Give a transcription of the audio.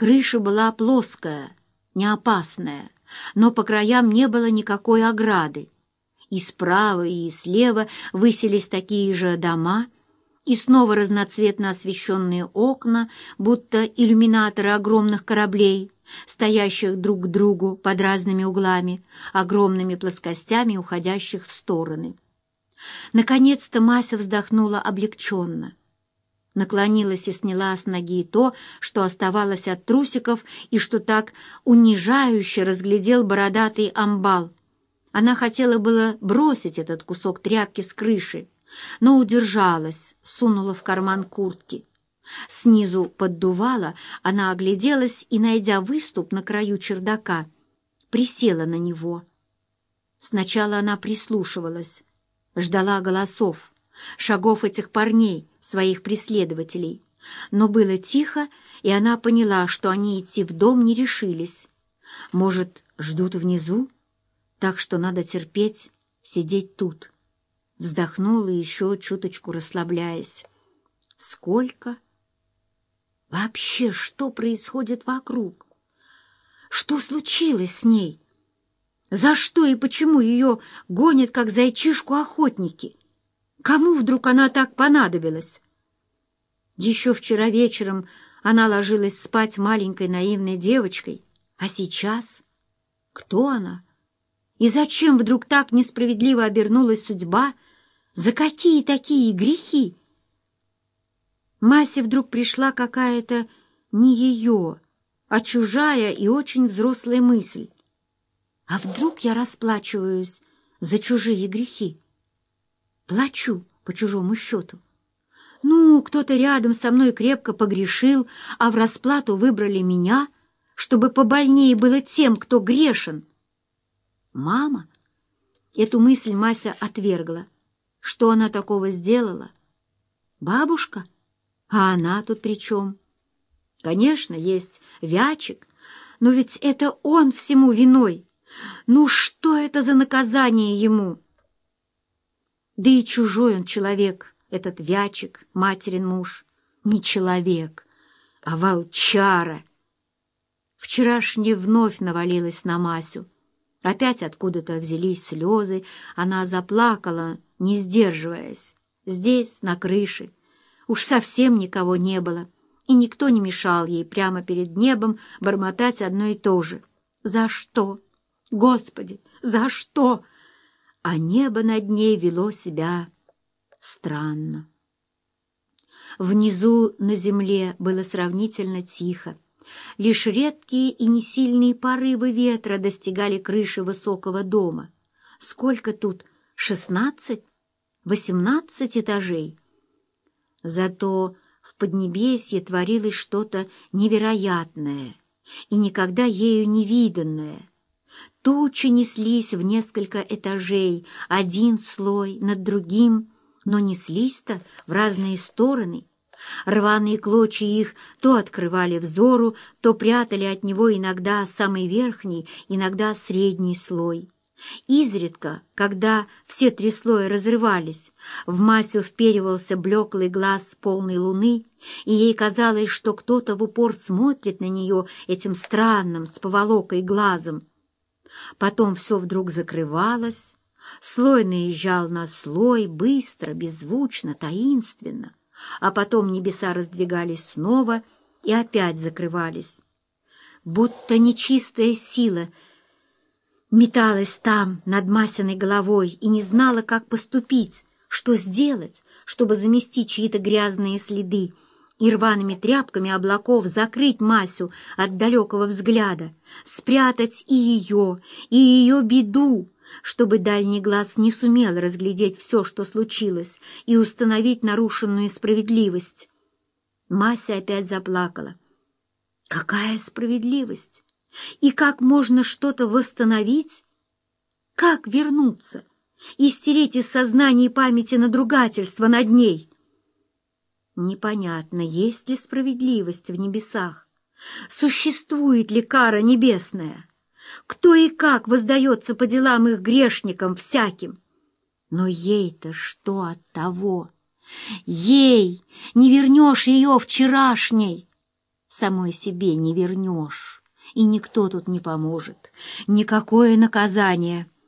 Крыша была плоская, не опасная, но по краям не было никакой ограды. И справа, и слева высились такие же дома, и снова разноцветно освещенные окна, будто иллюминаторы огромных кораблей, стоящих друг к другу под разными углами, огромными плоскостями, уходящих в стороны. Наконец-то Мася вздохнула облегченно. Наклонилась и сняла с ноги то, что оставалось от трусиков и что так унижающе разглядел бородатый амбал. Она хотела было бросить этот кусок тряпки с крыши, но удержалась, сунула в карман куртки. Снизу поддувала, она огляделась и, найдя выступ на краю чердака, присела на него. Сначала она прислушивалась, ждала голосов, шагов этих парней, своих преследователей. Но было тихо, и она поняла, что они идти в дом не решились. Может, ждут внизу? Так что надо терпеть, сидеть тут. Вздохнула еще чуточку расслабляясь. Сколько? Вообще, что происходит вокруг? Что случилось с ней? За что и почему ее гонят, как зайчишку, охотники? Кому вдруг она так понадобилась? Еще вчера вечером она ложилась спать маленькой наивной девочкой, а сейчас? Кто она? И зачем вдруг так несправедливо обернулась судьба? За какие такие грехи? Масе вдруг пришла какая-то не ее, а чужая и очень взрослая мысль. А вдруг я расплачиваюсь за чужие грехи? Плачу по чужому счету. Ну, кто-то рядом со мной крепко погрешил, а в расплату выбрали меня, чтобы побольнее было тем, кто грешен. Мама? Эту мысль Мася отвергла. Что она такого сделала? Бабушка? А она тут при чем? Конечно, есть Вячик, но ведь это он всему виной. Ну что это за наказание ему? Да и чужой он человек, этот Вячик, материн муж. Не человек, а волчара. Вчерашнее вновь навалилось на Масю. Опять откуда-то взялись слезы, она заплакала, не сдерживаясь. Здесь, на крыше, Уж совсем никого не было, и никто не мешал ей прямо перед небом бормотать одно и то же. «За что? Господи, за что?» А небо над ней вело себя странно. Внизу на земле было сравнительно тихо. Лишь редкие и несильные порывы ветра достигали крыши высокого дома. Сколько тут? Шестнадцать? Восемнадцать этажей? Зато в Поднебесье творилось что-то невероятное и никогда ею не виданное. Тучи неслись в несколько этажей, один слой над другим, но неслись-то в разные стороны. Рваные клочья их то открывали взору, то прятали от него иногда самый верхний, иногда средний слой. Изредка, когда все три слоя разрывались, в Масю вперивался блеклый глаз полной луны, и ей казалось, что кто-то в упор смотрит на нее этим странным, с поволокой глазом. Потом все вдруг закрывалось, слой наезжал на слой, быстро, беззвучно, таинственно, а потом небеса раздвигались снова и опять закрывались. Будто нечистая сила — металась там, над Масиной головой, и не знала, как поступить, что сделать, чтобы замести чьи-то грязные следы и рваными тряпками облаков закрыть Масю от далекого взгляда, спрятать и ее, и ее беду, чтобы дальний глаз не сумел разглядеть все, что случилось, и установить нарушенную справедливость. Мася опять заплакала. «Какая справедливость? И как можно что-то восстановить? Как вернуться и стереть из сознания и памяти надругательство над ней? Непонятно, есть ли справедливость в небесах, существует ли кара небесная, кто и как воздается по делам их грешникам всяким. Но ей-то что от того? Ей не вернешь ее вчерашней. самой себе не вернешь, и никто тут не поможет, никакое наказание —